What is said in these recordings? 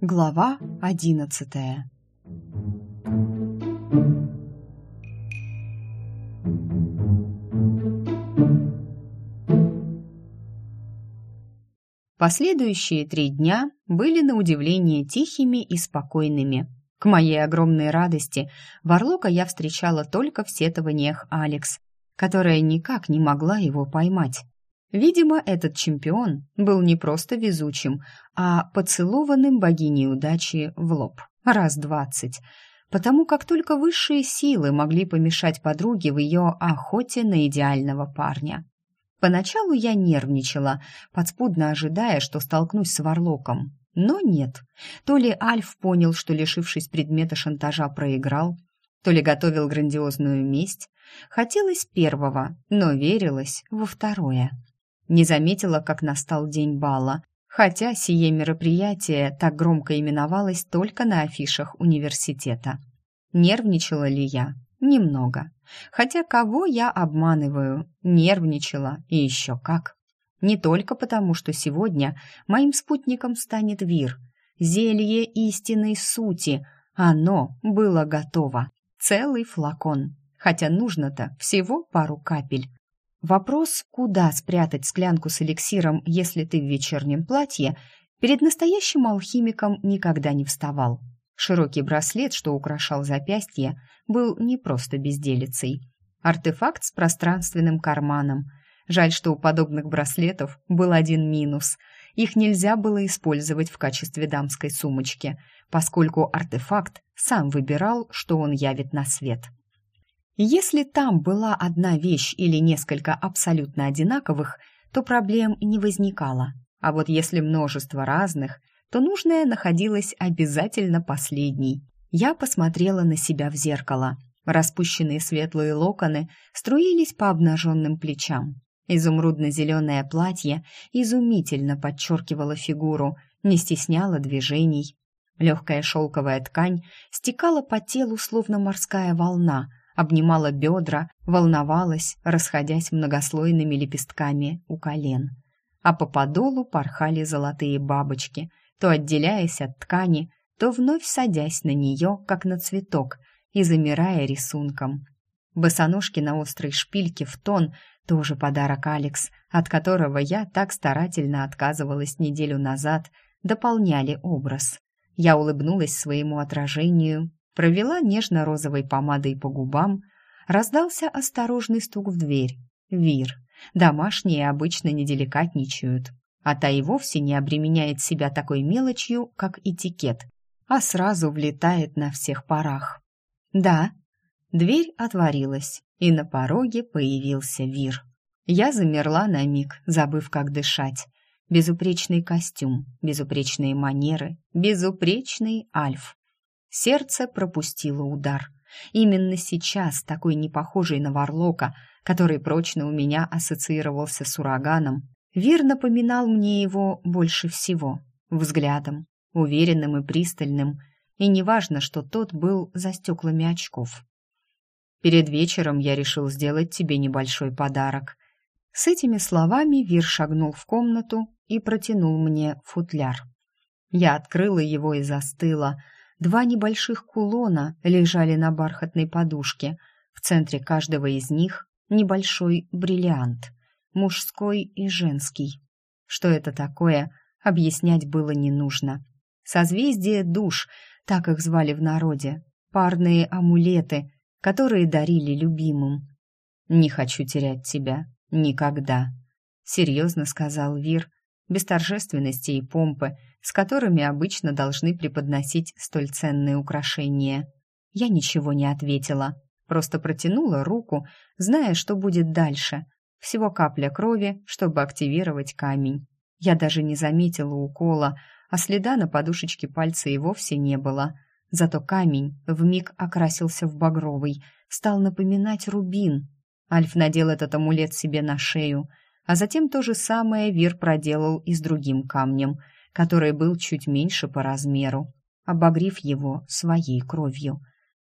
Глава одиннадцатая Последующие три дня были на удивление тихими и спокойными. К моей огромной радости Варлока я встречала только в сетованиях Алекс, которая никак не могла его поймать. Видимо, этот чемпион был не просто везучим, а поцелованным богиней удачи в лоб. Раз двадцать. Потому как только высшие силы могли помешать подруге в ее охоте на идеального парня. Поначалу я нервничала, подспудно ожидая, что столкнусь с Варлоком. Но нет. То ли Альф понял, что, лишившись предмета шантажа, проиграл, то ли готовил грандиозную месть. Хотелось первого, но верилось во второе. Не заметила, как настал день бала, хотя сие мероприятие так громко именовалось только на афишах университета. Нервничала ли я? Немного. Хотя кого я обманываю? Нервничала и еще как. Не только потому, что сегодня моим спутником станет Вир. Зелье истинной сути. Оно было готово. Целый флакон. Хотя нужно-то всего пару капель. Вопрос, куда спрятать склянку с эликсиром, если ты в вечернем платье, перед настоящим алхимиком никогда не вставал. Широкий браслет, что украшал запястье, был не просто безделицей. Артефакт с пространственным карманом. Жаль, что у подобных браслетов был один минус. Их нельзя было использовать в качестве дамской сумочки, поскольку артефакт сам выбирал, что он явит на свет. Если там была одна вещь или несколько абсолютно одинаковых, то проблем не возникало. А вот если множество разных – то нужная находилась обязательно последней. Я посмотрела на себя в зеркало. Распущенные светлые локоны струились по обнаженным плечам. Изумрудно-зеленое платье изумительно подчеркивало фигуру, не стесняло движений. Легкая шелковая ткань стекала по телу, словно морская волна, обнимала бедра, волновалась, расходясь многослойными лепестками у колен. А по подолу порхали золотые бабочки — то отделяясь от ткани, то вновь садясь на нее, как на цветок, и замирая рисунком. Босоножки на острой шпильке в тон — тоже подарок Алекс, от которого я так старательно отказывалась неделю назад, дополняли образ. Я улыбнулась своему отражению, провела нежно-розовой помадой по губам, раздался осторожный стук в дверь. Вир. Домашние обычно не деликатничают, а та и вовсе не обременяет себя такой мелочью, как этикет, а сразу влетает на всех парах. «Да». Дверь отворилась, и на пороге появился Вир. Я замерла на миг, забыв, как дышать. Безупречный костюм, безупречные манеры, безупречный Альф. Сердце пропустило удар. Именно сейчас, такой непохожий на Варлока, который прочно у меня ассоциировался с ураганом, Вир напоминал мне его больше всего, взглядом, уверенным и пристальным, и неважно, что тот был за стеклами очков. «Перед вечером я решил сделать тебе небольшой подарок». С этими словами Вир шагнул в комнату и протянул мне футляр. Я открыла его и застыла. Два небольших кулона лежали на бархатной подушке. В центре каждого из них небольшой бриллиант мужской и женский. Что это такое, объяснять было не нужно. Созвездие душ, так их звали в народе, парные амулеты, которые дарили любимым. «Не хочу терять тебя. Никогда», — серьезно сказал Вир, без торжественности и помпы, с которыми обычно должны преподносить столь ценные украшения. Я ничего не ответила, просто протянула руку, зная, что будет дальше, всего капля крови, чтобы активировать камень. Я даже не заметила укола, а следа на подушечке пальца и вовсе не было. Зато камень вмиг окрасился в багровый, стал напоминать рубин. Альф надел этот амулет себе на шею, а затем то же самое Вир проделал и с другим камнем, который был чуть меньше по размеру, обогрев его своей кровью.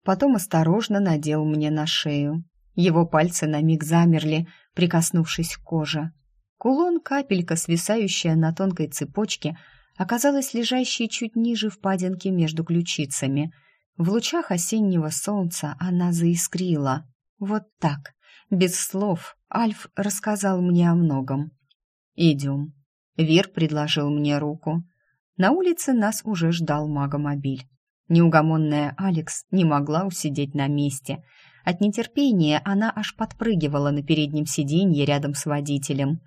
Потом осторожно надел мне на шею, Его пальцы на миг замерли, прикоснувшись к коже. Кулон, капелька, свисающая на тонкой цепочке, оказалась лежащей чуть ниже впадинки между ключицами. В лучах осеннего солнца она заискрила. Вот так, без слов, Альф рассказал мне о многом. «Идем». Вир предложил мне руку. На улице нас уже ждал магомобиль. Неугомонная Алекс не могла усидеть на месте. От нетерпения она аж подпрыгивала на переднем сиденье рядом с водителем.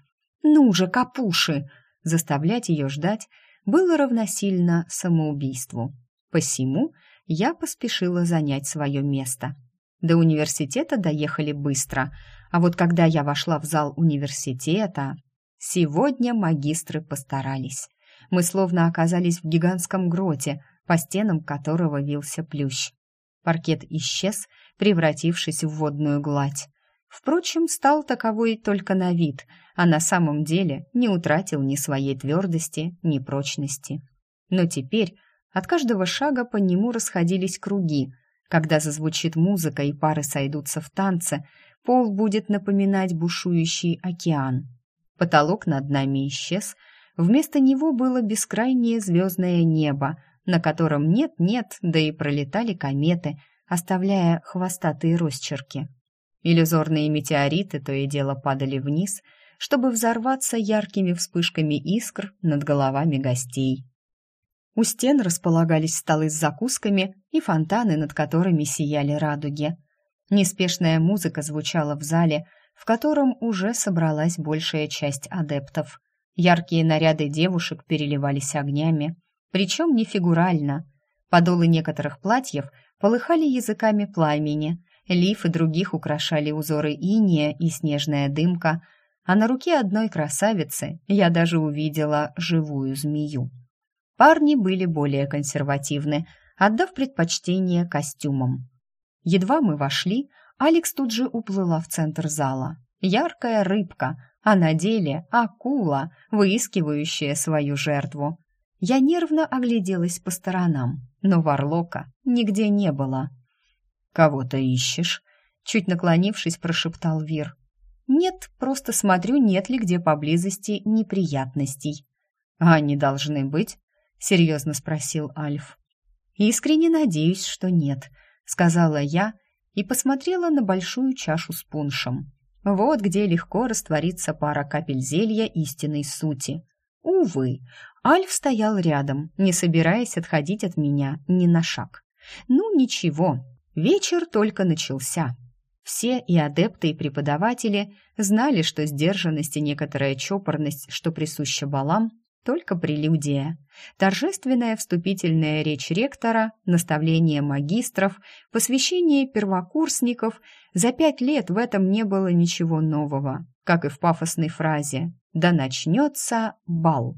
«Ну же, капуши!» Заставлять ее ждать было равносильно самоубийству. Посему я поспешила занять свое место. До университета доехали быстро, а вот когда я вошла в зал университета, сегодня магистры постарались. Мы словно оказались в гигантском гроте, по стенам которого вился плющ. Паркет исчез, превратившись в водную гладь. Впрочем, стал таковой только на вид, а на самом деле не утратил ни своей твердости, ни прочности. Но теперь от каждого шага по нему расходились круги. Когда зазвучит музыка и пары сойдутся в танце, пол будет напоминать бушующий океан. Потолок над нами исчез, вместо него было бескрайнее звездное небо, на котором нет-нет, да и пролетали кометы, оставляя хвостатые росчерки. Иллюзорные метеориты то и дело падали вниз, чтобы взорваться яркими вспышками искр над головами гостей. У стен располагались столы с закусками и фонтаны, над которыми сияли радуги. Неспешная музыка звучала в зале, в котором уже собралась большая часть адептов. Яркие наряды девушек переливались огнями, причем не фигурально. Подолы некоторых платьев полыхали языками пламени, Лиф и других украшали узоры иния и снежная дымка, а на руке одной красавицы я даже увидела живую змею. Парни были более консервативны, отдав предпочтение костюмам. Едва мы вошли, Алекс тут же уплыла в центр зала. Яркая рыбка, а на деле акула, выискивающая свою жертву. Я нервно огляделась по сторонам, но Варлока нигде не было. «Кого-то ищешь?» Чуть наклонившись, прошептал Вир. «Нет, просто смотрю, нет ли где поблизости неприятностей». «А они должны быть?» — серьезно спросил Альф. «Искренне надеюсь, что нет», — сказала я и посмотрела на большую чашу с пуншем. Вот где легко растворится пара капель зелья истинной сути. Увы, Альф стоял рядом, не собираясь отходить от меня ни на шаг. Ну, ничего, Вечер только начался. Все и адепты, и преподаватели знали, что сдержанность и некоторая чопорность, что присуща балам, только прелюдия. Торжественная вступительная речь ректора, наставление магистров, посвящение первокурсников. За пять лет в этом не было ничего нового, как и в пафосной фразе «Да начнется бал».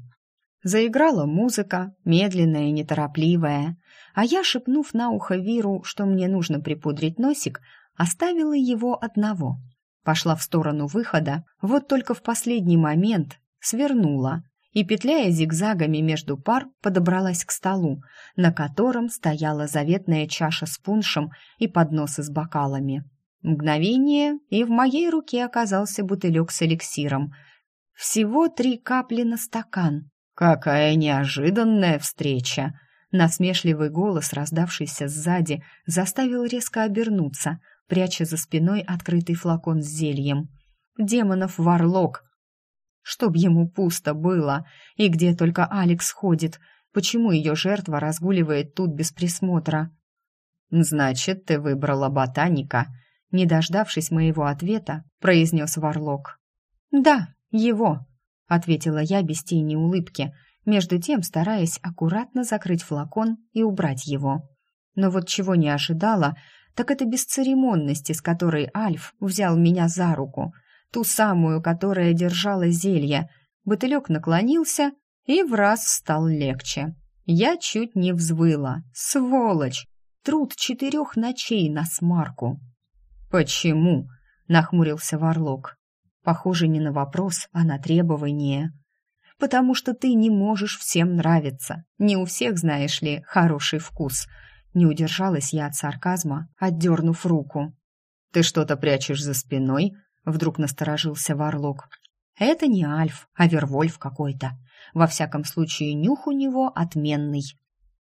Заиграла музыка, медленная и неторопливая, а я, шепнув на ухо Виру, что мне нужно припудрить носик, оставила его одного. Пошла в сторону выхода, вот только в последний момент свернула и, петляя зигзагами между пар, подобралась к столу, на котором стояла заветная чаша с пуншем и подносы с бокалами. Мгновение, и в моей руке оказался бутылек с эликсиром. Всего три капли на стакан, «Какая неожиданная встреча!» Насмешливый голос, раздавшийся сзади, заставил резко обернуться, пряча за спиной открытый флакон с зельем. «Демонов варлок!» Чтоб ему пусто было, и где только Алекс ходит, почему ее жертва разгуливает тут без присмотра? «Значит, ты выбрала ботаника», не дождавшись моего ответа, произнес Варлок. «Да, его», — ответила я без тени улыбки, между тем стараясь аккуратно закрыть флакон и убрать его. Но вот чего не ожидала, так это бесцеремонности, с которой Альф взял меня за руку, ту самую, которая держала зелье. Бутылек наклонился и в раз стал легче. Я чуть не взвыла. Сволочь! Труд четырех ночей на смарку. «Почему?» — нахмурился Варлок. Похоже не на вопрос, а на требование. «Потому что ты не можешь всем нравиться. Не у всех, знаешь ли, хороший вкус». Не удержалась я от сарказма, отдернув руку. ты что-то прячешь за спиной?» Вдруг насторожился Варлок. «Это не Альф, а Вервольф какой-то. Во всяком случае, нюх у него отменный».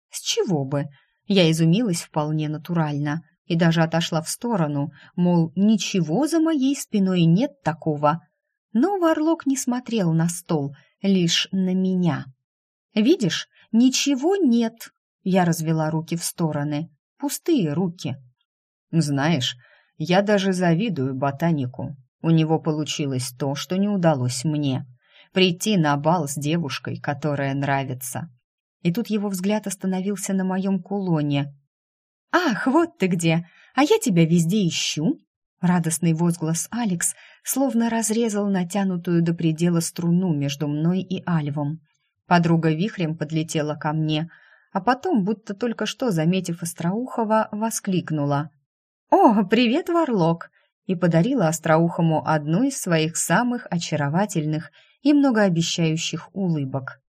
«С чего бы?» Я изумилась вполне натурально и даже отошла в сторону, мол, ничего за моей спиной нет такого. Но Варлок не смотрел на стол, лишь на меня. «Видишь, ничего нет!» Я развела руки в стороны. Пустые руки. «Знаешь, я даже завидую ботанику. У него получилось то, что не удалось мне. Прийти на бал с девушкой, которая нравится. И тут его взгляд остановился на моем кулоне. «Ах, вот ты где! А я тебя везде ищу!» Радостный возглас Алекс словно разрезал натянутую до предела струну между мной и Альвом. Подруга вихрем подлетела ко мне, а потом, будто только что заметив Остроухова, воскликнула. «О, привет, Варлок!» и подарила Остроухому одну из своих самых очаровательных и многообещающих улыбок.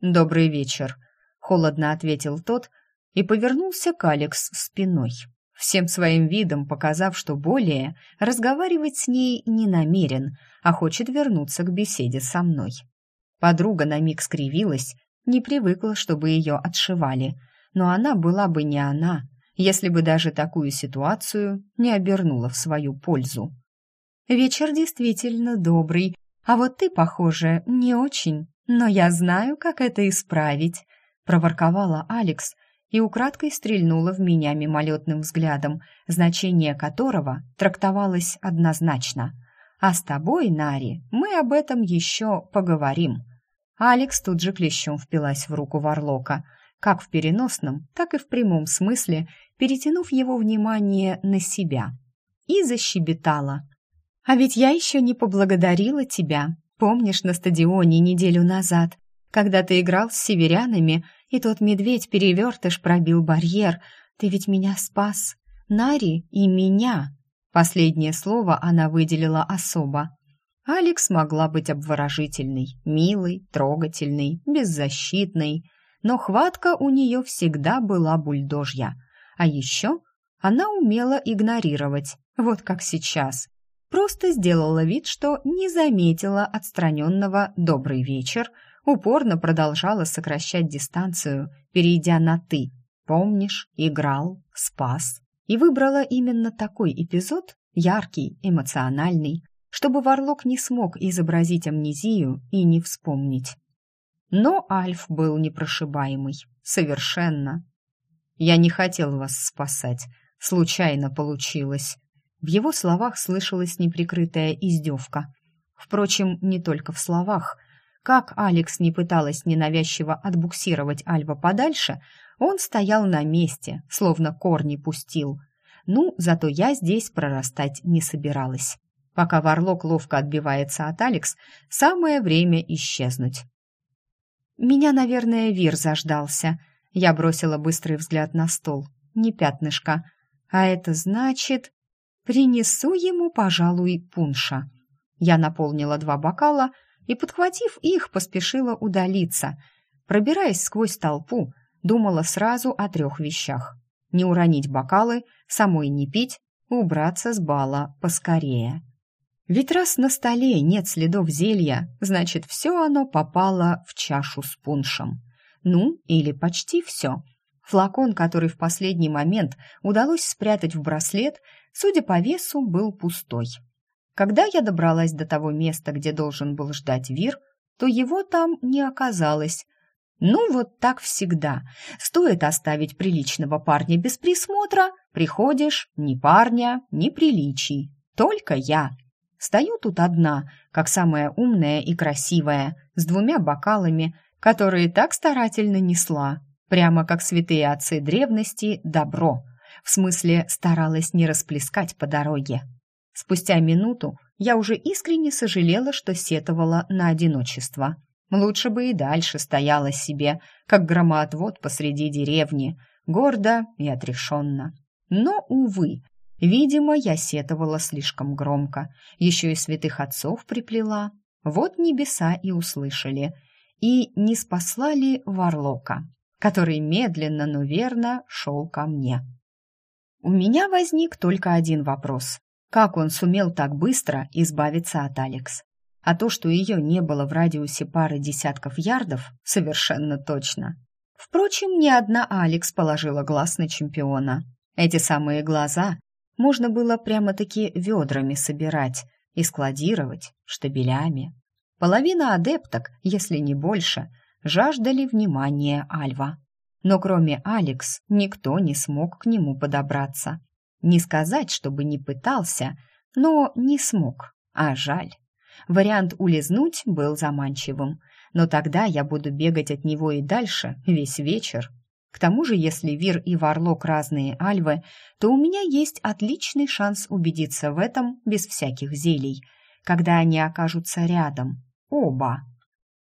«Добрый вечер», — холодно ответил тот и повернулся к Алекс спиной, всем своим видом показав, что более разговаривать с ней не намерен, а хочет вернуться к беседе со мной. Подруга на миг скривилась, не привыкла, чтобы ее отшивали, но она была бы не она, если бы даже такую ситуацию не обернула в свою пользу. «Вечер действительно добрый, а вот ты, похоже, не очень, но я знаю, как это исправить», проворковала Алекс и украдкой стрельнула в меня мимолетным взглядом, значение которого трактовалось однозначно. «А с тобой, Нари, мы об этом еще поговорим». Алекс тут же клещом впилась в руку Варлока, как в переносном, так и в прямом смысле, перетянув его внимание на себя. И защебетала. «А ведь я еще не поблагодарила тебя. Помнишь на стадионе неделю назад, когда ты играл с северянами, и тот медведь-перевертыш пробил барьер? Ты ведь меня спас. Нари и меня». Последнее слово она выделила особо. Алекс могла быть обворожительной, милой, трогательной, беззащитной, но хватка у нее всегда была бульдожья. А еще она умела игнорировать, вот как сейчас. Просто сделала вид, что не заметила отстраненного «добрый вечер», упорно продолжала сокращать дистанцию, перейдя на «ты». Помнишь, играл, спас. И выбрала именно такой эпизод, яркий, эмоциональный, чтобы Варлок не смог изобразить амнезию и не вспомнить. Но Альф был непрошибаемый. Совершенно. «Я не хотел вас спасать. Случайно получилось». В его словах слышалась неприкрытая издевка. Впрочем, не только в словах. Как Алекс не пыталась ненавязчиво отбуксировать Альва подальше, он стоял на месте, словно корни пустил. Ну, зато я здесь прорастать не собиралась. Пока Варлок ловко отбивается от Алекс, самое время исчезнуть. Меня, наверное, Вир заждался. Я бросила быстрый взгляд на стол. Не пятнышко. А это значит... Принесу ему, пожалуй, пунша. Я наполнила два бокала и, подхватив их, поспешила удалиться. Пробираясь сквозь толпу, думала сразу о трех вещах. Не уронить бокалы, самой не пить, убраться с бала поскорее. Ведь раз на столе нет следов зелья, значит, все оно попало в чашу с пуншем. Ну, или почти все. Флакон, который в последний момент удалось спрятать в браслет, судя по весу, был пустой. Когда я добралась до того места, где должен был ждать Вир, то его там не оказалось. Ну, вот так всегда. Стоит оставить приличного парня без присмотра, приходишь, ни парня, ни приличий. Только я. Стою тут одна, как самая умная и красивая, с двумя бокалами, которые так старательно несла, прямо как святые отцы древности, добро. В смысле, старалась не расплескать по дороге. Спустя минуту я уже искренне сожалела, что сетовала на одиночество. Лучше бы и дальше стояла себе, как громоотвод посреди деревни, гордо и отрешенно. Но, увы, Видимо, я сетовала слишком громко, еще и святых отцов приплела. Вот небеса и услышали. И не спасла ли Варлока, который медленно, но верно шел ко мне. У меня возник только один вопрос. Как он сумел так быстро избавиться от Алекс? А то, что ее не было в радиусе пары десятков ярдов, совершенно точно. Впрочем, ни одна Алекс положила глаз на чемпиона. Эти самые глаза можно было прямо-таки ведрами собирать и складировать штабелями. Половина адепток, если не больше, жаждали внимания Альва. Но кроме Алекс никто не смог к нему подобраться. Не сказать, чтобы не пытался, но не смог, а жаль. Вариант улизнуть был заманчивым, но тогда я буду бегать от него и дальше весь вечер. К тому же, если Вир и Варлок разные альвы, то у меня есть отличный шанс убедиться в этом без всяких зелий, когда они окажутся рядом. Оба.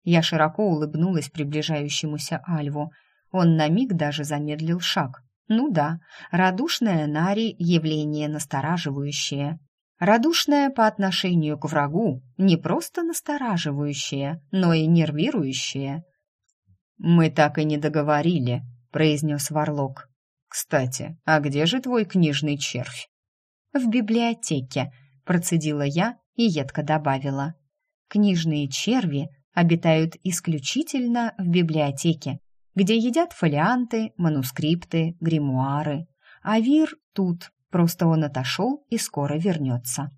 Я широко улыбнулась приближающемуся альву. Он на миг даже замедлил шаг. Ну да, радушная Нари — явление настораживающее. Радушная по отношению к врагу, не просто настораживающее, но и нервирующее. «Мы так и не договорили», — произнес Варлок. «Кстати, а где же твой книжный червь?» «В библиотеке», — процедила я и едко добавила. «Книжные черви обитают исключительно в библиотеке, где едят фолианты, манускрипты, гримуары. А Вир тут, просто он отошел и скоро вернется.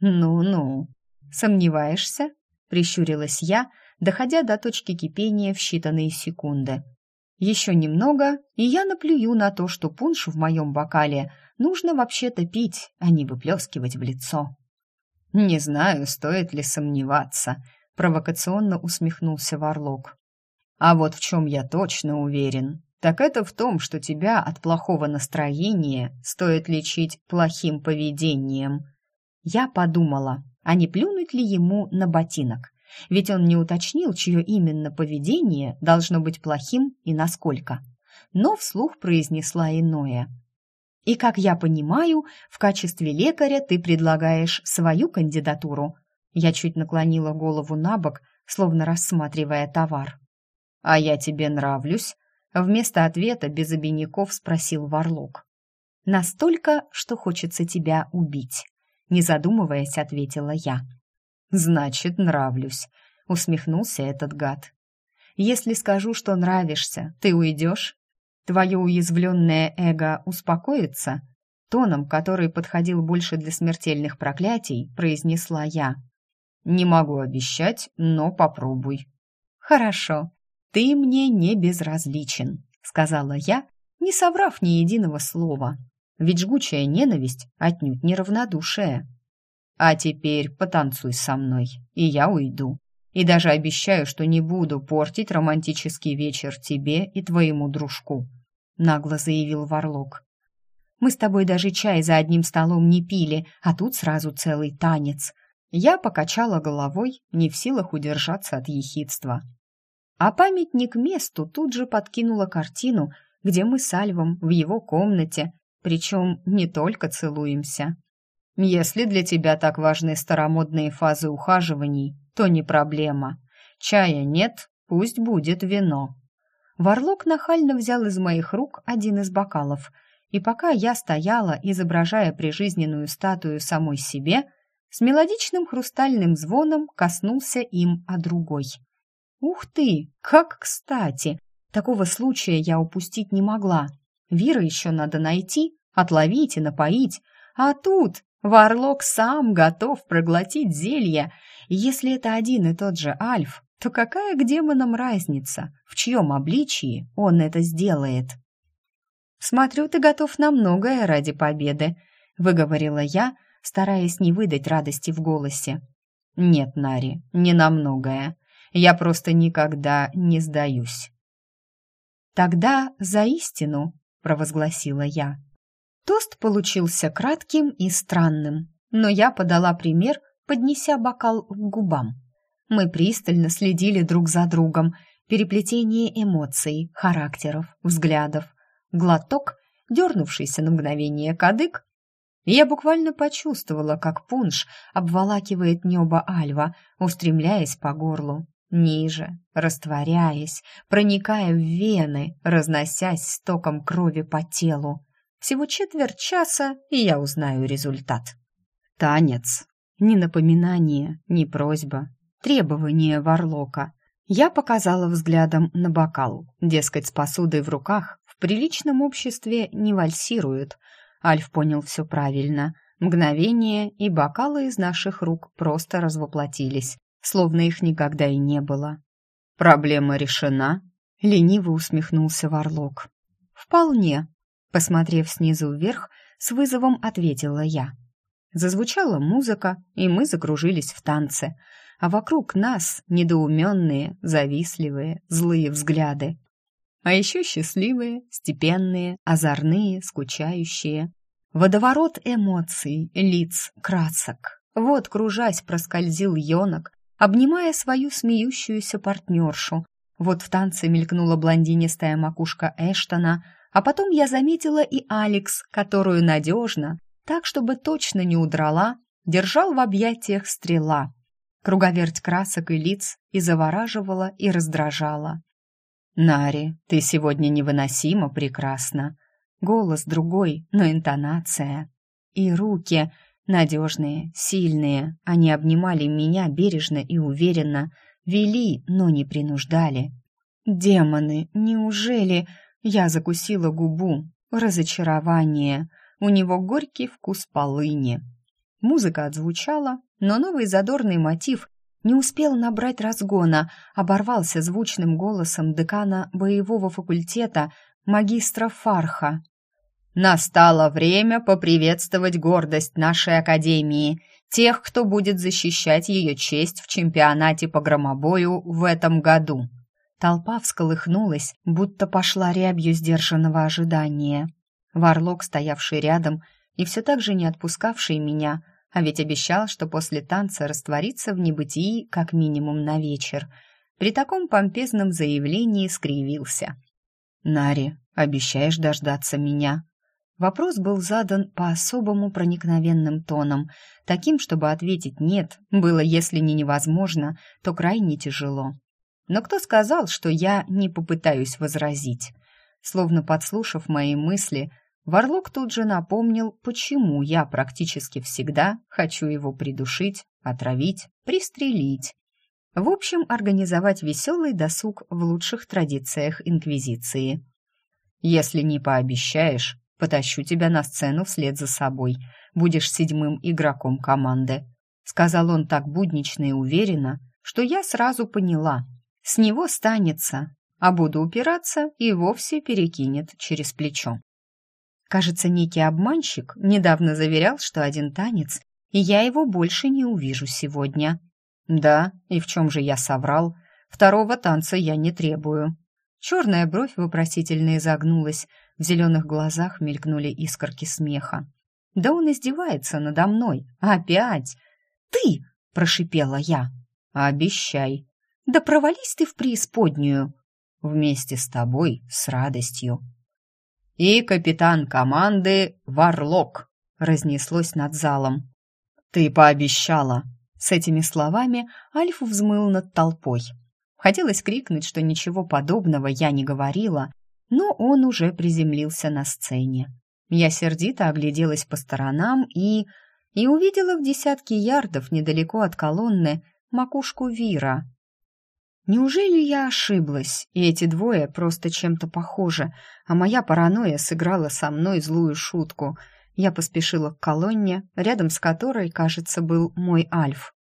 «Ну-ну, сомневаешься?» — прищурилась я, доходя до точки кипения в считанные секунды. «Еще немного, и я наплюю на то, что пунш в моем бокале нужно вообще-то пить, а не выплескивать в лицо». «Не знаю, стоит ли сомневаться», — провокационно усмехнулся Варлок. А вот в чем я точно уверен, так это в том, что тебя от плохого настроения стоит лечить плохим поведением. Я подумала, а не плюнуть ли ему на ботинок? Ведь он не уточнил, чье именно поведение должно быть плохим и насколько. Но вслух произнесла иное. И, как я понимаю, в качестве лекаря ты предлагаешь свою кандидатуру. Я чуть наклонила голову на бок, словно рассматривая товар. «А я тебе нравлюсь?» Вместо ответа без обиняков спросил Варлок. «Настолько, что хочется тебя убить», — не задумываясь, ответила я. «Значит, нравлюсь», — усмехнулся этот гад. «Если скажу, что нравишься, ты уйдешь? Твое уязвленное эго успокоится?» Тоном, который подходил больше для смертельных проклятий, произнесла я. «Не могу обещать, но попробуй». «Хорошо», «Ты мне не безразличен», — сказала я, не соврав ни единого слова. Ведь жгучая ненависть отнюдь не равнодушие. «А теперь потанцуй со мной, и я уйду. И даже обещаю, что не буду портить романтический вечер тебе и твоему дружку», — нагло заявил Варлок. «Мы с тобой даже чай за одним столом не пили, а тут сразу целый танец». Я покачала головой, не в силах удержаться от ехидства. А памятник месту тут же подкинула картину, где мы с Альвом в его комнате, причем не только целуемся. Если для тебя так важны старомодные фазы ухаживаний, то не проблема. Чая нет, пусть будет вино. Варлок нахально взял из моих рук один из бокалов, и пока я стояла, изображая прижизненную статую самой себе, с мелодичным хрустальным звоном коснулся им о другой — Ух ты, как кстати! Такого случая я упустить не могла. Вира еще надо найти, отловить и напоить. А тут Варлок сам готов проглотить зелье. если это один и тот же Альф, то какая к демонам разница, в чьем обличии он это сделает? «Смотрю, ты готов на многое ради победы», — выговорила я, стараясь не выдать радости в голосе. «Нет, Нари, не на многое. Я просто никогда не сдаюсь. Тогда за истину, провозгласила я. Тост получился кратким и странным, но я подала пример, поднеся бокал к губам. Мы пристально следили друг за другом, переплетение эмоций, характеров, взглядов. Глоток, дернувшийся на мгновение кадык, я буквально почувствовала, как пунш обволакивает небо Альва, устремляясь по горлу ниже, растворяясь, проникая в вены, разносясь стоком крови по телу. Всего четверть часа, и я узнаю результат. Танец. Ни напоминание, ни просьба. Требование Варлока. Я показала взглядом на бокал. Дескать, с посудой в руках в приличном обществе не вальсируют. Альф понял все правильно. Мгновение, и бокалы из наших рук просто развоплотились, словно их никогда и не было. «Проблема решена?» — лениво усмехнулся Варлок. «Вполне», — посмотрев снизу вверх, с вызовом ответила я. Зазвучала музыка, и мы закружились в танце, а вокруг нас недоуменные, завистливые, злые взгляды. А еще счастливые, степенные, озорные, скучающие. Водоворот эмоций, лиц, красок. Вот, кружась, проскользил Йонок, обнимая свою смеющуюся партнершу. Вот в танце мелькнула блондинистая макушка Эштона, а потом я заметила и Алекс, которую надежно, так, чтобы точно не удрала, держал в объятиях стрела. Круговерть красок и лиц и завораживала, и раздражала. «Нари, ты сегодня невыносимо прекрасна». Голос другой, но интонация. И руки, Надежные, сильные, они обнимали меня бережно и уверенно, вели, но не принуждали. Демоны, неужели... Я закусила губу. Разочарование. У него горький вкус полыни. Музыка отзвучала, но новый задорный мотив не успел набрать разгона, оборвался звучным голосом декана боевого факультета магистра Фарха. Настало время поприветствовать гордость нашей академии, тех, кто будет защищать ее честь в чемпионате по громобою в этом году. Толпа всколыхнулась, будто пошла рябью сдержанного ожидания. Варлок, стоявший рядом и все так же не отпускавший меня, а ведь обещал, что после танца растворится в небытии как минимум на вечер, при таком помпезном заявлении скривился. «Нари, обещаешь дождаться меня?» Вопрос был задан по особому проникновенным тоном, таким, чтобы ответить «нет» было, если не невозможно, то крайне тяжело. Но кто сказал, что я не попытаюсь возразить? Словно подслушав мои мысли, Варлок тут же напомнил, почему я практически всегда хочу его придушить, отравить, пристрелить. В общем, организовать веселый досуг в лучших традициях Инквизиции. «Если не пообещаешь, Потащу тебя на сцену вслед за собой. Будешь седьмым игроком команды», — сказал он так буднично и уверенно, что я сразу поняла. С него станется, а буду упираться и вовсе перекинет через плечо. Кажется, некий обманщик недавно заверял, что один танец, и я его больше не увижу сегодня. Да, и в чем же я соврал? Второго танца я не требую. Черная бровь вопросительно изогнулась, в зеленых глазах мелькнули искорки смеха. «Да он издевается надо мной! Опять!» «Ты!» — прошипела я. «Обещай!» «Да провались ты в преисподнюю!» «Вместе с тобой, с радостью!» «И капитан команды Варлок!» — разнеслось над залом. «Ты пообещала!» С этими словами Альф взмыл над толпой. Хотелось крикнуть, что ничего подобного я не говорила, но он уже приземлился на сцене. Я сердито огляделась по сторонам и... и увидела в десятке ярдов недалеко от колонны макушку Вира. Неужели я ошиблась, и эти двое просто чем-то похожи, а моя паранойя сыграла со мной злую шутку? Я поспешила к колонне, рядом с которой, кажется, был мой Альф.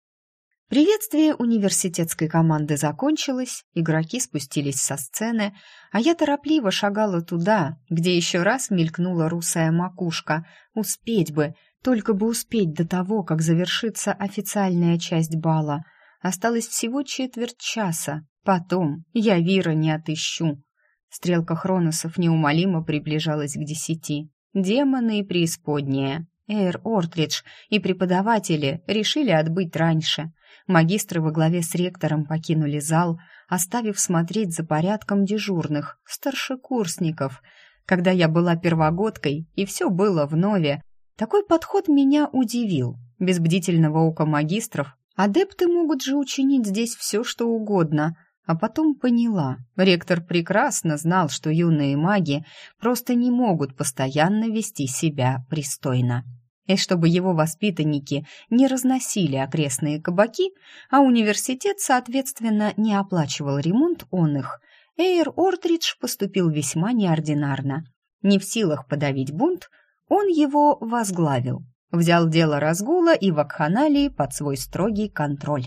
Приветствие университетской команды закончилось, игроки спустились со сцены, а я торопливо шагала туда, где еще раз мелькнула русая макушка. Успеть бы, только бы успеть до того, как завершится официальная часть бала. Осталось всего четверть часа. Потом я Вира не отыщу. Стрелка Хроносов неумолимо приближалась к десяти. Демоны и преисподние. Эйр Ортридж и преподаватели решили отбыть раньше — Магистры во главе с ректором покинули зал, оставив смотреть за порядком дежурных, старшекурсников. Когда я была первогодкой, и все было в нове, такой подход меня удивил. Без бдительного ока магистров адепты могут же учинить здесь все, что угодно. А потом поняла, ректор прекрасно знал, что юные маги просто не могут постоянно вести себя пристойно. И чтобы его воспитанники не разносили окрестные кабаки, а университет, соответственно, не оплачивал ремонт он их, Эйр Ортридж поступил весьма неординарно. Не в силах подавить бунт, он его возглавил, взял дело разгула и вакханалии под свой строгий контроль.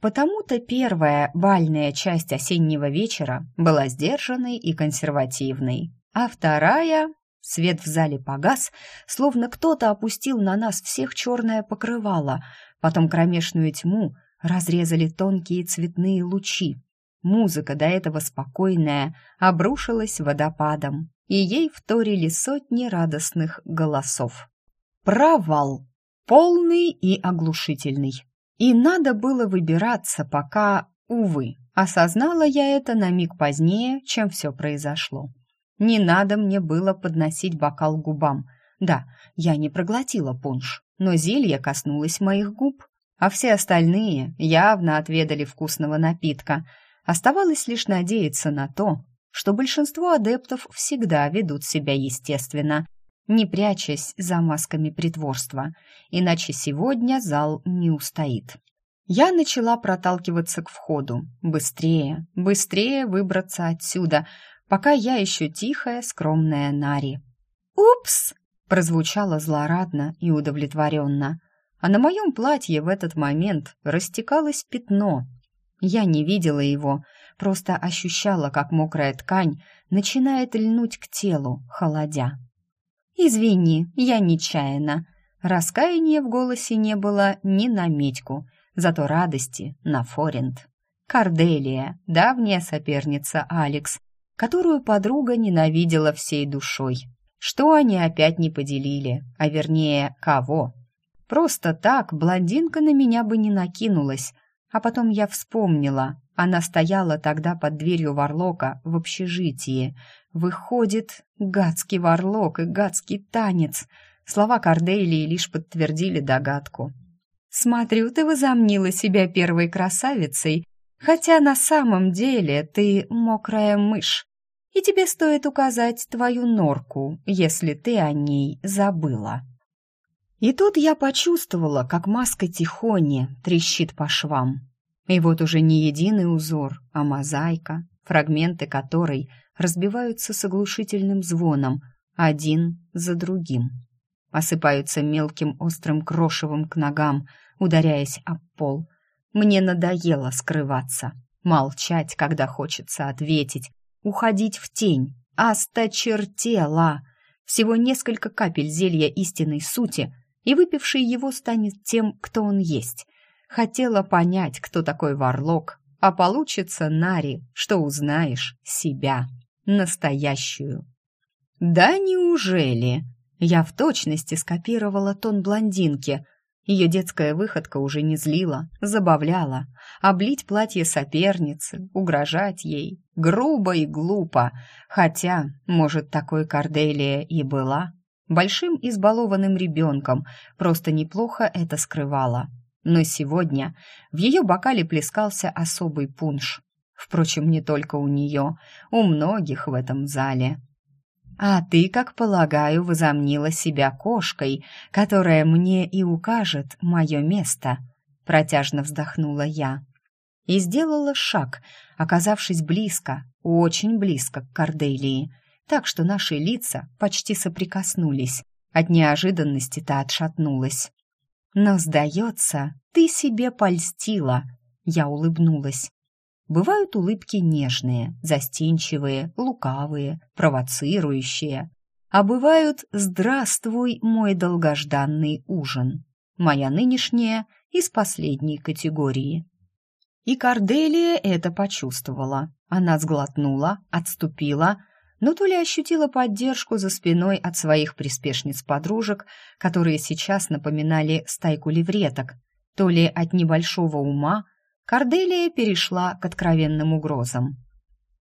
Потому-то первая бальная часть осеннего вечера была сдержанной и консервативной, а вторая Свет в зале погас, словно кто-то опустил на нас всех черное покрывало, потом кромешную тьму разрезали тонкие цветные лучи. Музыка, до этого спокойная, обрушилась водопадом, и ей вторили сотни радостных голосов. Провал! Полный и оглушительный. И надо было выбираться, пока, увы, осознала я это на миг позднее, чем все произошло. Не надо мне было подносить бокал губам. Да, я не проглотила пунш, но зелье коснулось моих губ, а все остальные явно отведали вкусного напитка. Оставалось лишь надеяться на то, что большинство адептов всегда ведут себя естественно, не прячась за масками притворства, иначе сегодня зал не устоит. Я начала проталкиваться к входу. Быстрее, быстрее выбраться отсюда, пока я еще тихая, скромная Нари. «Упс!» — прозвучало злорадно и удовлетворенно. А на моем платье в этот момент растекалось пятно. Я не видела его, просто ощущала, как мокрая ткань начинает льнуть к телу, холодя. «Извини, я нечаянно». Раскаяния в голосе не было ни на медьку, зато радости на форинт. Карделия, давняя соперница Алекс, которую подруга ненавидела всей душой. Что они опять не поделили, а вернее, кого? Просто так блондинка на меня бы не накинулась, а потом я вспомнила, она стояла тогда под дверью Варлока в общежитии. Выходит, гадский Варлок и гадский танец. Слова Корделии лишь подтвердили догадку. «Смотрю, ты возомнила себя первой красавицей, хотя на самом деле ты мокрая мышь и тебе стоит указать твою норку, если ты о ней забыла. И тут я почувствовала, как маска Тихони трещит по швам. И вот уже не единый узор, а мозаика, фрагменты которой разбиваются с оглушительным звоном, один за другим. Осыпаются мелким острым крошевом к ногам, ударяясь об пол. Мне надоело скрываться, молчать, когда хочется ответить, уходить в тень. Осточертела! Всего несколько капель зелья истинной сути, и выпивший его станет тем, кто он есть. Хотела понять, кто такой Варлок, а получится, Нари, что узнаешь себя, настоящую. «Да неужели?» Я в точности скопировала тон блондинки — ее детская выходка уже не злила, забавляла. Облить платье соперницы, угрожать ей. Грубо и глупо. Хотя, может, такой Корделия и была. Большим избалованным ребенком, просто неплохо это скрывала. Но сегодня в ее бокале плескался особый пунш. Впрочем, не только у нее, у многих в этом зале. А ты, как полагаю, возомнила себя кошкой, которая мне и укажет мое место. Протяжно вздохнула я и сделала шаг, оказавшись близко, очень близко к Корделии, так что наши лица почти соприкоснулись. От неожиданности та отшатнулась. «Но, сдается, ты себе польстила!» Я улыбнулась. Бывают улыбки нежные, застенчивые, лукавые, провоцирующие. А бывают «Здравствуй, мой долгожданный ужин». Моя нынешняя из последней категории. И Корделия это почувствовала. Она сглотнула, отступила, но то ли ощутила поддержку за спиной от своих приспешниц-подружек, которые сейчас напоминали стайку левреток, то ли от небольшого ума, Корделия перешла к откровенным угрозам.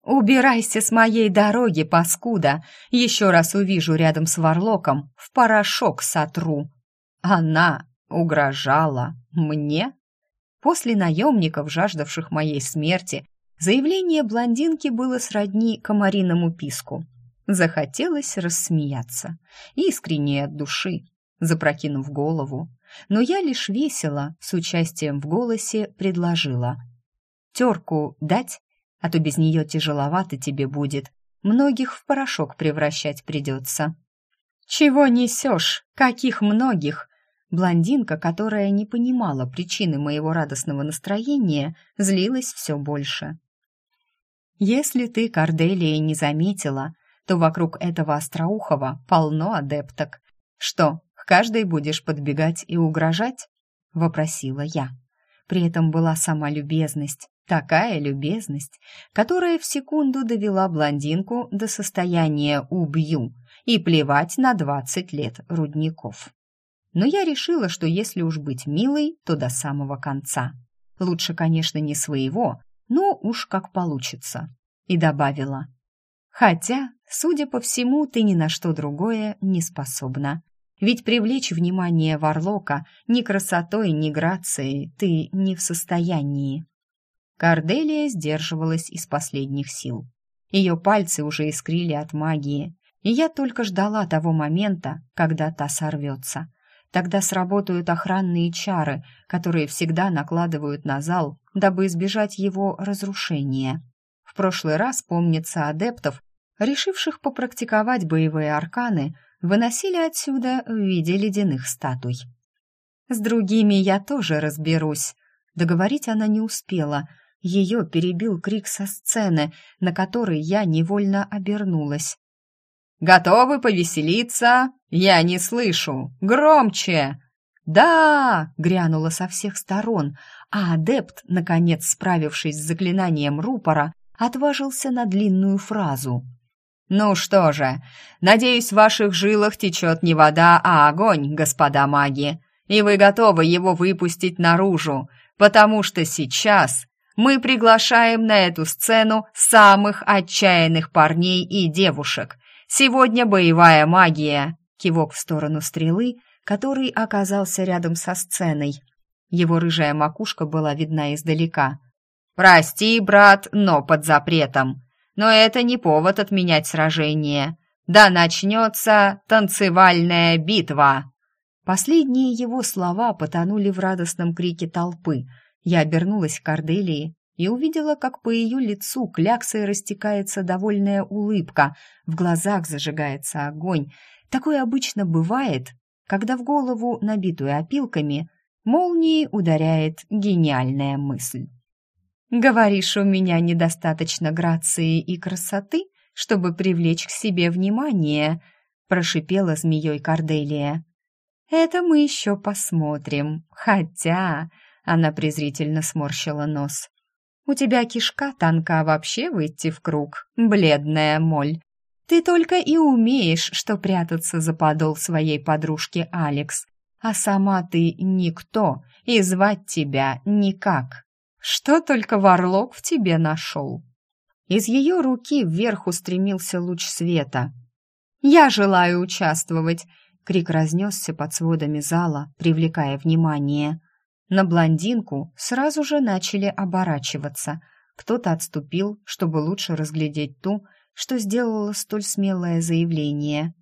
«Убирайся с моей дороги, паскуда! Еще раз увижу рядом с Варлоком, в порошок сотру!» Она угрожала мне? После наемников, жаждавших моей смерти, заявление блондинки было сродни комариному писку. Захотелось рассмеяться, искренне от души. Запрокинув голову, но я лишь весело, с участием в голосе, предложила. «Терку дать? А то без нее тяжеловато тебе будет. Многих в порошок превращать придется». «Чего несешь? Каких многих?» Блондинка, которая не понимала причины моего радостного настроения, злилась все больше. «Если ты, Корделия, не заметила, то вокруг этого остроухого полно адепток. Что, каждой будешь подбегать и угрожать?» — вопросила я. При этом была сама любезность, такая любезность, которая в секунду довела блондинку до состояния «убью» и плевать на двадцать лет рудников. Но я решила, что если уж быть милой, то до самого конца. Лучше, конечно, не своего, но уж как получится. И добавила. Хотя, судя по всему, ты ни на что другое не способна. Ведь привлечь внимание Варлока ни красотой, ни грацией ты не в состоянии. Корделия сдерживалась из последних сил. Ее пальцы уже искрили от магии, и я только ждала того момента, когда та сорвется. Тогда сработают охранные чары, которые всегда накладывают на зал, дабы избежать его разрушения. В прошлый раз, помнится, адептов, решивших попрактиковать боевые арканы, выносили отсюда в виде ледяных статуй. «С другими я тоже разберусь», Договорить она не успела. Ее перебил крик со сцены, на который я невольно обернулась. Готовы повеселиться? Я не слышу. Громче!» «Да!» — грянуло со всех сторон, а адепт, наконец справившись с заклинанием рупора, отважился на длинную фразу. «Ну что же, надеюсь, в ваших жилах течет не вода, а огонь, господа маги, и вы готовы его выпустить наружу, потому что сейчас мы приглашаем на эту сцену самых отчаянных парней и девушек, Сегодня боевая магия!» Кивок в сторону стрелы, который оказался рядом со сценой. Его рыжая макушка была видна издалека. «Прости, брат, но под запретом. Но это не повод отменять сражение. Да начнется танцевальная битва!» Последние его слова потонули в радостном крике толпы. Я обернулась к Корделии и увидела, как по ее лицу кляксой растекается довольная улыбка, в глазах зажигается огонь. Такое обычно бывает, когда в голову, набитую опилками, молнией ударяет гениальная мысль. «Говоришь, у меня недостаточно грации и красоты, чтобы привлечь к себе внимание», прошипела змеей Корделия. «Это мы еще посмотрим, хотя...» Она презрительно сморщила нос. У тебя кишка тонка вообще выйти в круг, бледная моль. Ты только и умеешь, что прятаться за подол своей подружки Алекс, а сама ты никто, и звать тебя никак. Что только Варлок в тебе нашел?» Из ее руки вверх устремился луч света. «Я желаю участвовать!» — крик разнесся под сводами зала, привлекая внимание. На блондинку сразу же начали оборачиваться. Кто-то отступил, чтобы лучше разглядеть ту, что сделала столь смелое заявление.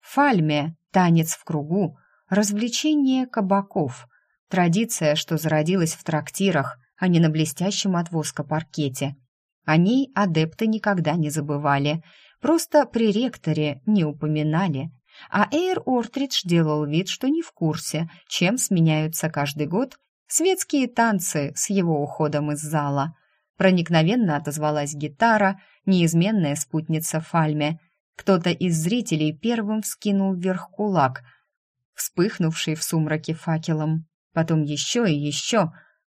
Фальме, танец в кругу, развлечение кабаков, традиция, что зародилась в трактирах, а не на блестящем от воска паркете. О ней адепты никогда не забывали, просто при ректоре не упоминали, а Эйр Ортридж делал вид, что не в курсе, чем сменяются каждый год светские танцы с его уходом из зала. Проникновенно отозвалась гитара, неизменная спутница Фальме. Кто-то из зрителей первым вскинул вверх кулак, вспыхнувший в сумраке факелом. Потом еще и еще.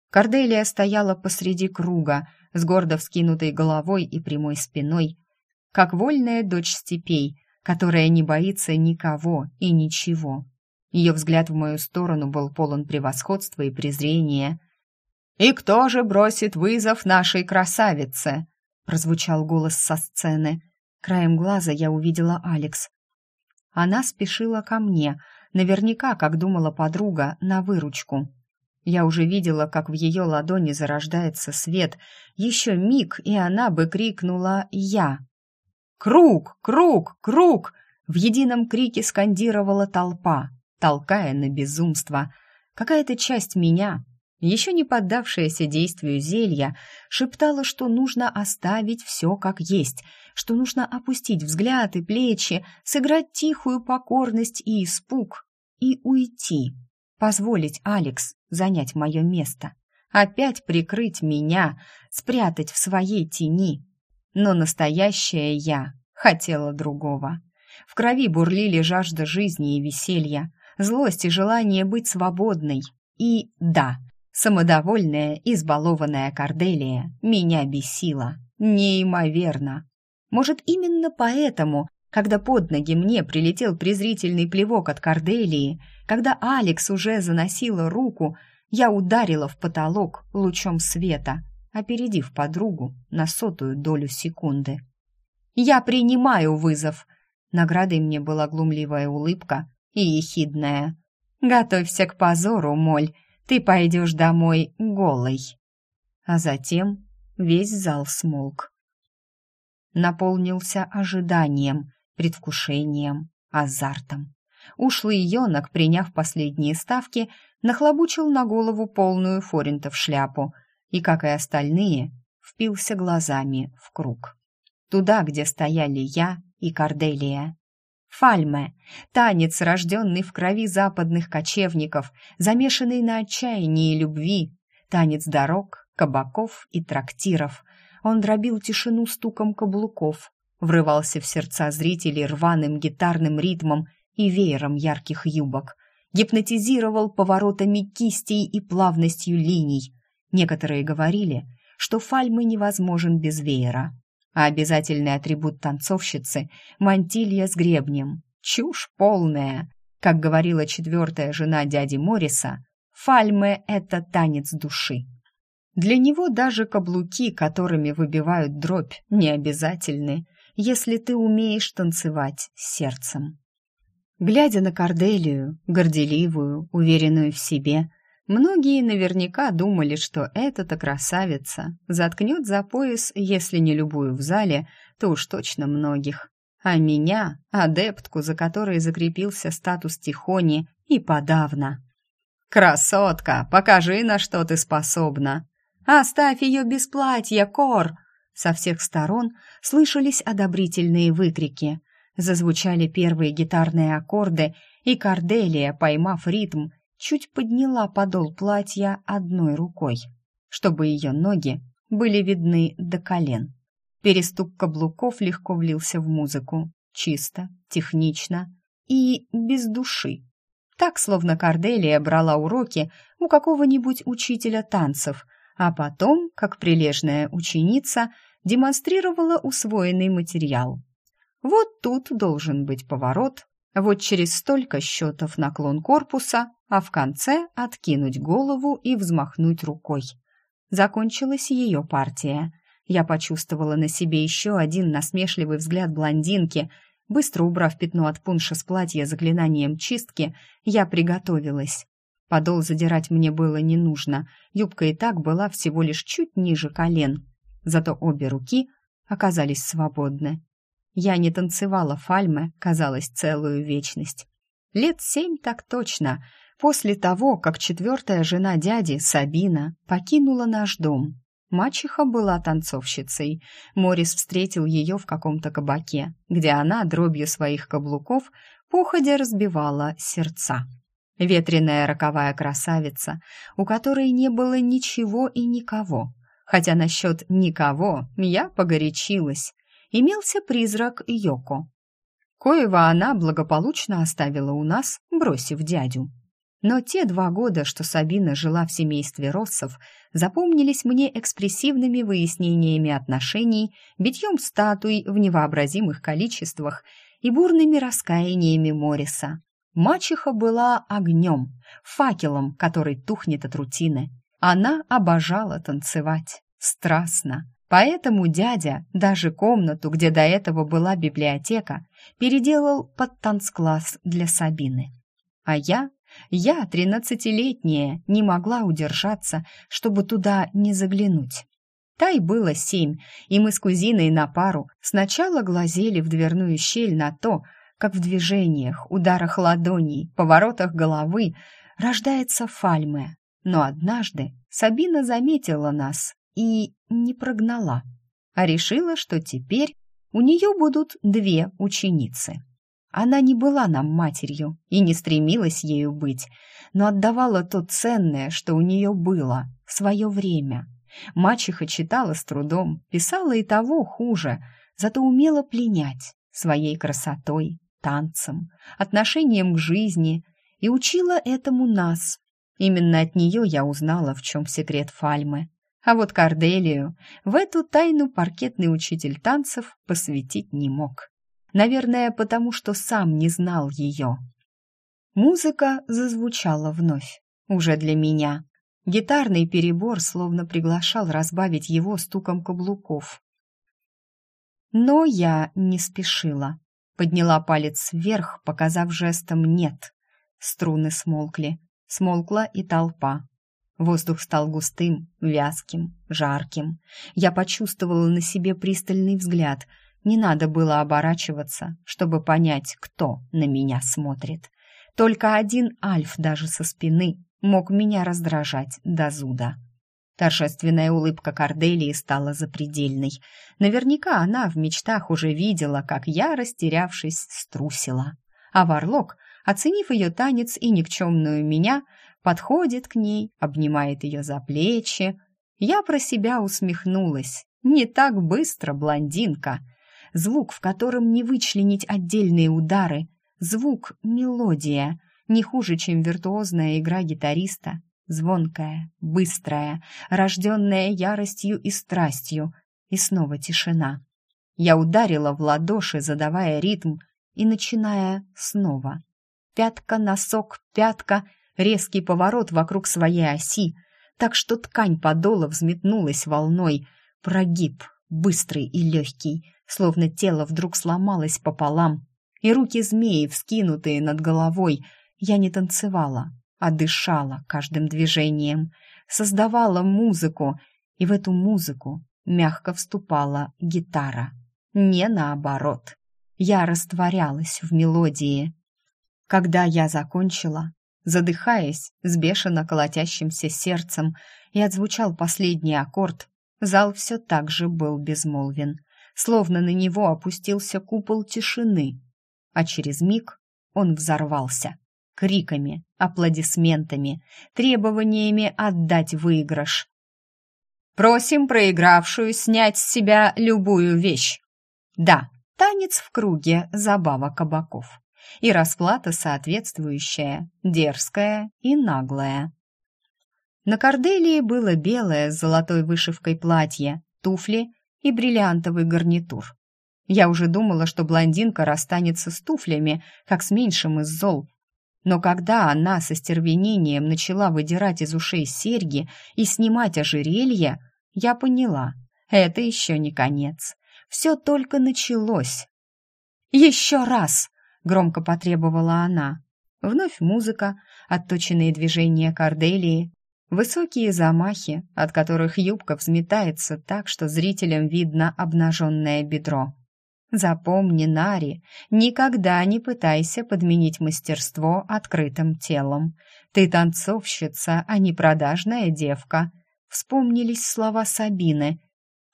Корделия стояла посреди круга, с гордо вскинутой головой и прямой спиной, как вольная дочь степей — которая не боится никого и ничего. Ее взгляд в мою сторону был полон превосходства и презрения. «И кто же бросит вызов нашей красавице?» прозвучал голос со сцены. Краем глаза я увидела Алекс. Она спешила ко мне, наверняка, как думала подруга, на выручку. Я уже видела, как в ее ладони зарождается свет. Еще миг, и она бы крикнула «Я!». «Круг! Круг! Круг!» В едином крике скандировала толпа, толкая на безумство. Какая-то часть меня, еще не поддавшаяся действию зелья, шептала, что нужно оставить все как есть, что нужно опустить взгляд и плечи, сыграть тихую покорность и испуг и уйти, позволить Алекс занять мое место, опять прикрыть меня, спрятать в своей тени. Но настоящая я хотела другого. В крови бурлили жажда жизни и веселья, злость и желание быть свободной. И да, самодовольная, избалованная Корделия меня бесила. Неимоверно. Может, именно поэтому, когда под ноги мне прилетел презрительный плевок от Корделии, когда Алекс уже заносила руку, я ударила в потолок лучом света, опередив подругу на сотую долю секунды. «Я принимаю вызов!» Наградой мне была глумливая улыбка и ехидная. «Готовься к позору, Моль, ты пойдешь домой голой». А затем весь зал смолк. Наполнился ожиданием, предвкушением, азартом. Ушлый Йонок, приняв последние ставки, нахлобучил на голову полную форинтов шляпу и, как и остальные, впился глазами в круг. Туда, где стояли я и Корделия. Фальме — танец, рожденный в крови западных кочевников, замешанный на отчаянии и любви, танец дорог, кабаков и трактиров. Он дробил тишину стуком каблуков, врывался в сердца зрителей рваным гитарным ритмом и веером ярких юбок, гипнотизировал поворотами кистей и плавностью линий. Некоторые говорили, что фальмы невозможен без веера, а обязательный атрибут танцовщицы — мантилья с гребнем. Чушь полная. Как говорила четвертая жена дяди Мориса, фальме — это танец души. Для него даже каблуки, которыми выбивают дробь, не обязательны, если ты умеешь танцевать сердцем. Глядя на Корделию, горделивую, уверенную в себе, многие наверняка думали, что эта-то красавица заткнет за пояс, если не любую в зале, то уж точно многих. А меня, адептку, за которой закрепился статус Тихони, и подавно. «Красотка, покажи, на что ты способна!» «Оставь ее без платья, Кор!» Со всех сторон слышались одобрительные выкрики. Зазвучали первые гитарные аккорды, и Корделия, поймав ритм, чуть подняла подол платья одной рукой, чтобы ее ноги были видны до колен. Перестук каблуков легко влился в музыку, чисто, технично и без души. Так, словно Корделия брала уроки у какого-нибудь учителя танцев – а потом, как прилежная ученица, демонстрировала усвоенный материал. Вот тут должен быть поворот, вот через столько счетов наклон корпуса, а в конце откинуть голову и взмахнуть рукой. Закончилась ее партия. Я почувствовала на себе еще один насмешливый взгляд блондинки. Быстро убрав пятно от пунша с платья заклинанием чистки, я приготовилась. Подол задирать мне было не нужно, юбка и так была всего лишь чуть ниже колен. Зато обе руки оказались свободны. Я не танцевала фальме, казалось, целую вечность. Лет семь так точно, после того, как четвертая жена дяди, Сабина, покинула наш дом. Мачеха была танцовщицей. Морис встретил ее в каком-то кабаке, где она дробью своих каблуков походя разбивала сердца. Ветреная роковая красавица, у которой не было ничего и никого. Хотя насчет «никого» я погорячилась. Имелся призрак Йоко. Коего она благополучно оставила у нас, бросив дядю. Но те два года, что Сабина жила в семействе Россов, запомнились мне экспрессивными выяснениями отношений, битьем статуй в невообразимых количествах и бурными раскаяниями Мориса. Мачеха была огнем, факелом, который тухнет от рутины. Она обожала танцевать, страстно. Поэтому дядя даже комнату, где до этого была библиотека, переделал под танцкласс для Сабины. А я, я, тринадцатилетняя, не могла удержаться, чтобы туда не заглянуть. Тай было семь, и мы с кузиной на пару сначала глазели в дверную щель на то, как в движениях, ударах ладоней, поворотах головы рождается Фальме. Но однажды Сабина заметила нас и не прогнала, а решила, что теперь у нее будут две ученицы. Она не была нам матерью и не стремилась ею быть, но отдавала то ценное, что у нее было, свое время. Мачеха читала с трудом, писала и того хуже, зато умела пленять своей красотой, танцем, отношением к жизни и учила этому нас. Именно от нее я узнала, в чем секрет Фальмы. А вот Корделию в эту тайну паркетный учитель танцев посвятить не мог. Наверное, потому что сам не знал ее. Музыка зазвучала вновь, уже для меня. Гитарный перебор словно приглашал разбавить его стуком каблуков. Но я не спешила. Подняла палец вверх, показав жестом «нет». Струны смолкли. Смолкла и толпа. Воздух стал густым, вязким, жарким. Я почувствовала на себе пристальный взгляд. Не надо было оборачиваться, чтобы понять, кто на меня смотрит. Только один Альф даже со спины мог меня раздражать до зуда. Торжественная улыбка Корделии стала запредельной. Наверняка она в мечтах уже видела, как я, растерявшись, струсила. А Варлок, оценив ее танец и никчемную меня, подходит к ней, обнимает ее за плечи. Я про себя усмехнулась. Не так быстро, блондинка. Звук, в котором не вычленить отдельные удары. Звук — мелодия, не хуже, чем виртуозная игра гитариста. Звонкая, быстрая, рожденная яростью и страстью. И снова тишина. Я ударила в ладоши, задавая ритм, и начиная снова. Пятка, носок, пятка — резкий поворот вокруг своей оси, так что ткань подола взметнулась волной, прогиб, быстрый и легкий, словно тело вдруг сломалось пополам, и руки змеи, вскинутые над головой, я не танцевала, а дышала каждым движением, создавала музыку, и в эту музыку мягко вступала гитара. Не наоборот. Я растворялась в мелодии. Когда я закончила, Задыхаясь, с бешено колотящимся сердцем, и отзвучал последний аккорд, зал все так же был безмолвен, словно на него опустился купол тишины, а через миг он взорвался криками, аплодисментами, требованиями отдать выигрыш. «Просим проигравшую снять с себя любую вещь!» Да, танец в круге забава кабаков и расплата соответствующая, дерзкая и наглая. На Корделии было белое с золотой вышивкой платье, туфли и бриллиантовый гарнитур. Я уже думала, что блондинка расстанется с туфлями, как с меньшим из зол. Но когда она со стервенением начала выдирать из ушей серьги и снимать ожерелье, я поняла, это еще не конец. Все только началось. «Еще раз!» Громко потребовала она. Вновь музыка, отточенные движения Корделии, высокие замахи, от которых юбка взметается так, что зрителям видно обнаженное бедро. Запомни, Нари, никогда не пытайся подменить мастерство открытым телом. Ты танцовщица, а не продажная девка. Вспомнились слова Сабины.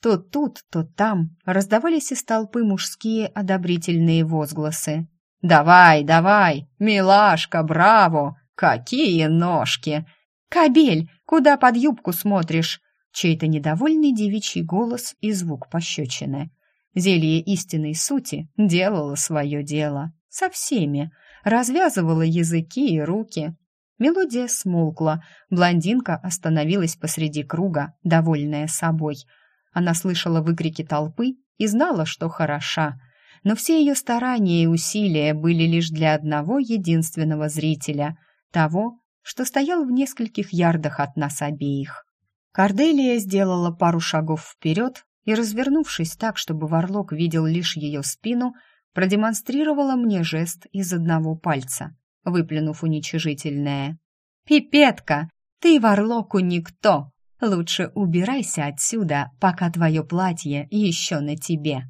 То тут, то там раздавались из толпы мужские одобрительные возгласы. «Давай, давай, милашка, браво! Какие ножки!» «Кобель, куда под юбку смотришь?» Чей-то недовольный девичий голос и звук пощечины. Зелье истинной сути делало свое дело. Со всеми. Развязывала языки и руки. Мелодия смолкла. Блондинка остановилась посреди круга, довольная собой. Она слышала выкрики толпы и знала, что хороша но все ее старания и усилия были лишь для одного единственного зрителя, того, что стоял в нескольких ярдах от нас обеих. Корделия сделала пару шагов вперед и, развернувшись так, чтобы Варлок видел лишь ее спину, продемонстрировала мне жест из одного пальца, выплюнув уничижительное. «Пипетка, ты Варлоку никто! Лучше убирайся отсюда, пока твое платье еще на тебе!»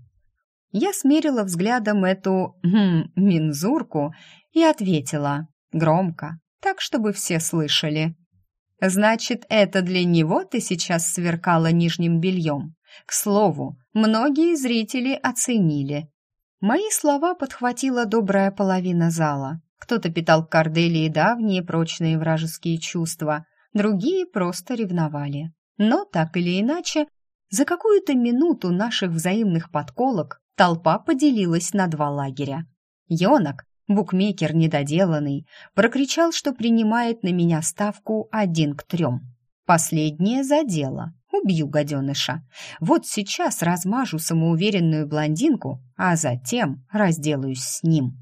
Я смерила взглядом эту хм, мензурку и ответила громко, так, чтобы все слышали. «Значит, это для него ты сейчас сверкала нижним бельем? К слову, многие зрители оценили». Мои слова подхватила добрая половина зала. Кто-то питал к Корделии давние прочные вражеские чувства, другие просто ревновали. Но, так или иначе, за какую-то минуту наших взаимных подколок толпа поделилась на два лагеря. Йонок, букмекер недоделанный, прокричал, что принимает на меня ставку один к трем. Последнее задело. Убью гаденыша. Вот сейчас размажу самоуверенную блондинку, а затем разделаюсь с ним.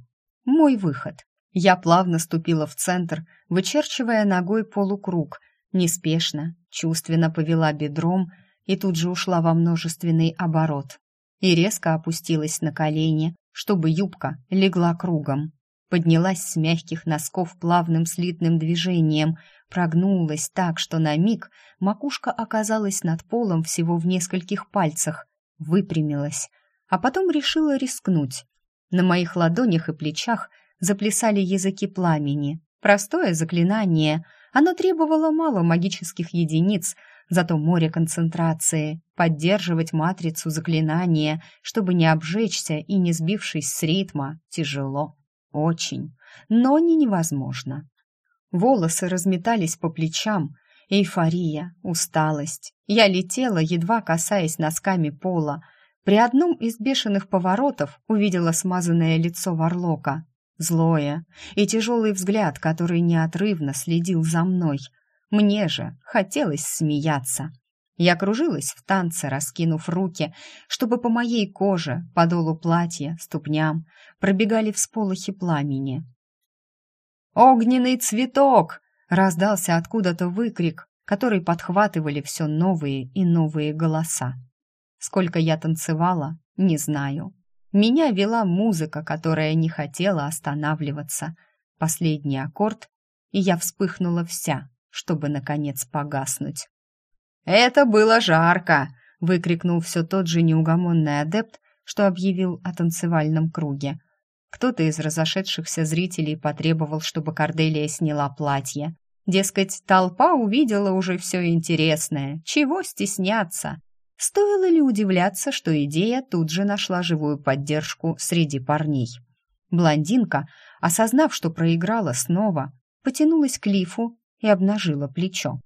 Мой выход. Я плавно ступила в центр, вычерчивая ногой полукруг, неспешно, чувственно повела бедром и тут же ушла во множественный оборот. И резко опустилась на колени, чтобы юбка легла кругом. Поднялась с мягких носков плавным слитным движением, прогнулась так, что на миг макушка оказалась над полом всего в нескольких пальцах, выпрямилась, а потом решила рискнуть. На моих ладонях и плечах заплясали языки пламени. Простое заклинание, оно требовало мало магических единиц, зато море концентрации. Поддерживать матрицу заклинания, чтобы не обжечься и не сбившись с ритма, тяжело. Очень, но не невозможно. Волосы разметались по плечам, эйфория, усталость. Я летела, едва касаясь носками пола. При одном из бешеных поворотов увидела смазанное лицо Варлока злое и тяжелый взгляд, который неотрывно следил за мной. Мне же хотелось смеяться. Я кружилась в танце, раскинув руки, чтобы по моей коже, по долу платья, ступням пробегали всполохи пламени. «Огненный цветок!» — раздался откуда-то выкрик, который подхватывали все новые и новые голоса. Сколько я танцевала, не знаю. Меня вела музыка, которая не хотела останавливаться. Последний аккорд, и я вспыхнула вся, чтобы, наконец, погаснуть. «Это было жарко!» — выкрикнул все тот же неугомонный адепт, что объявил о танцевальном круге. Кто-то из разошедшихся зрителей потребовал, чтобы Корделия сняла платье. Дескать, толпа увидела уже все интересное. Чего стесняться? Стоило ли удивляться, что идея тут же нашла живую поддержку среди парней? Блондинка, осознав, что проиграла снова, потянулась к лифу и обнажила плечо.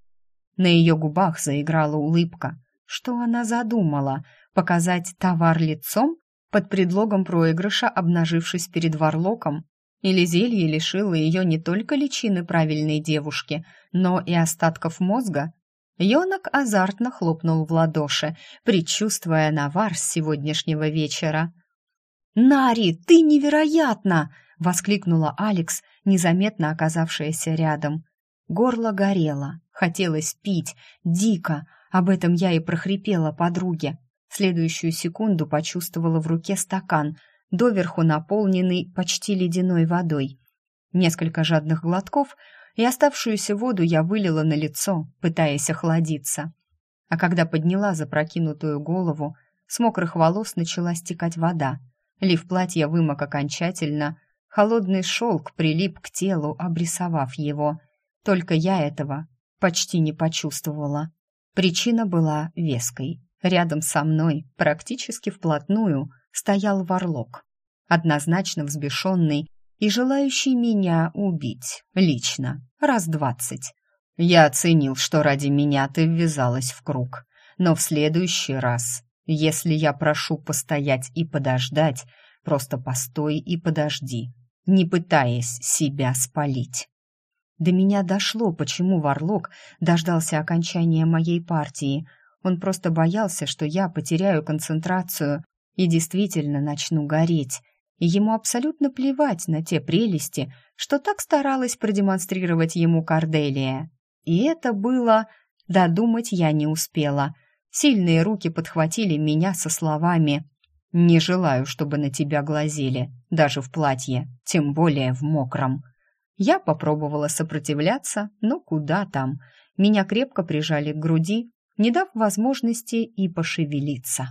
На ее губах заиграла улыбка. Что она задумала? Показать товар лицом под предлогом проигрыша, обнажившись перед Варлоком? Или зелье лишило ее не только личины правильной девушки, но и остатков мозга, Йонок азартно хлопнул в ладоши, предчувствуя навар с сегодняшнего вечера. «Нари, ты невероятна!» — воскликнула Алекс, незаметно оказавшаяся рядом. Горло горело, хотелось пить, дико. Об этом я и прохрипела подруге. В следующую секунду почувствовала в руке стакан, доверху наполненный почти ледяной водой. Несколько жадных глотков — и оставшуюся воду я вылила на лицо, пытаясь охладиться. А когда подняла запрокинутую голову, с мокрых волос начала стекать вода. Лиф платья вымок окончательно, холодный шелк прилип к телу, обрисовав его. Только я этого почти не почувствовала. Причина была веской. Рядом со мной, практически вплотную, стоял варлок. Однозначно взбешенный и желающий меня убить лично раз двадцать. Я оценил, что ради меня ты ввязалась в круг, но в следующий раз, если я прошу постоять и подождать, просто постой и подожди, не пытаясь себя спалить. До меня дошло, почему Варлок дождался окончания моей партии. Он просто боялся, что я потеряю концентрацию и действительно начну гореть, и ему абсолютно плевать на те прелести, что так старалась продемонстрировать ему Корделия. И это было... Додумать я не успела. Сильные руки подхватили меня со словами «Не желаю, чтобы на тебя глазели, даже в платье, тем более в мокром». Я попробовала сопротивляться, но куда там. Меня крепко прижали к груди, не дав возможности и пошевелиться.